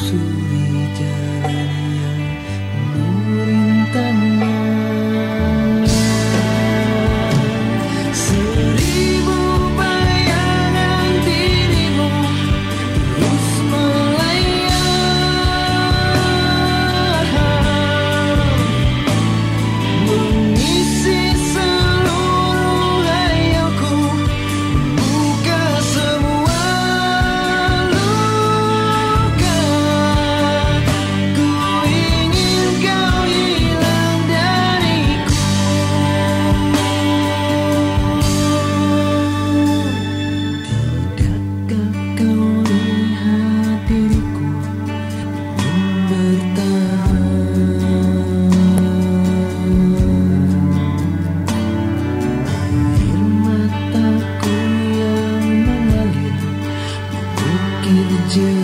sulit you